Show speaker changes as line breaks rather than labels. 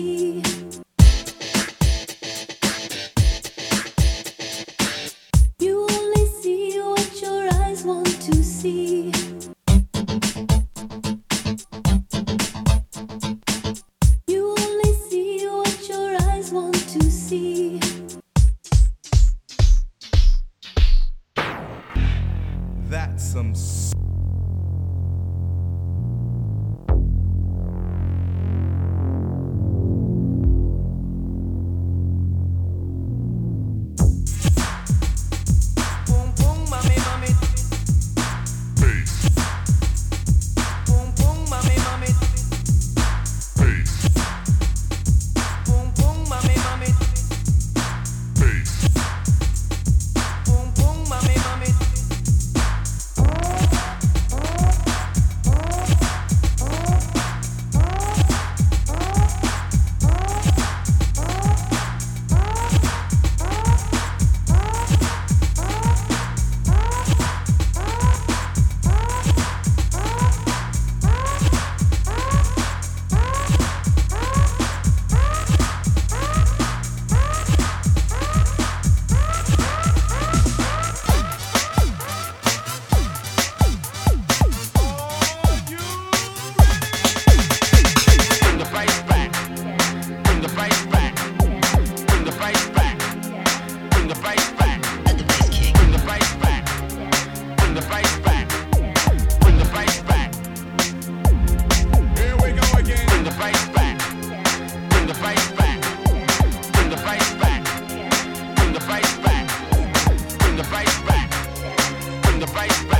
see. You only see what your eyes want to see. You only see what your eyes want to see.
right, right.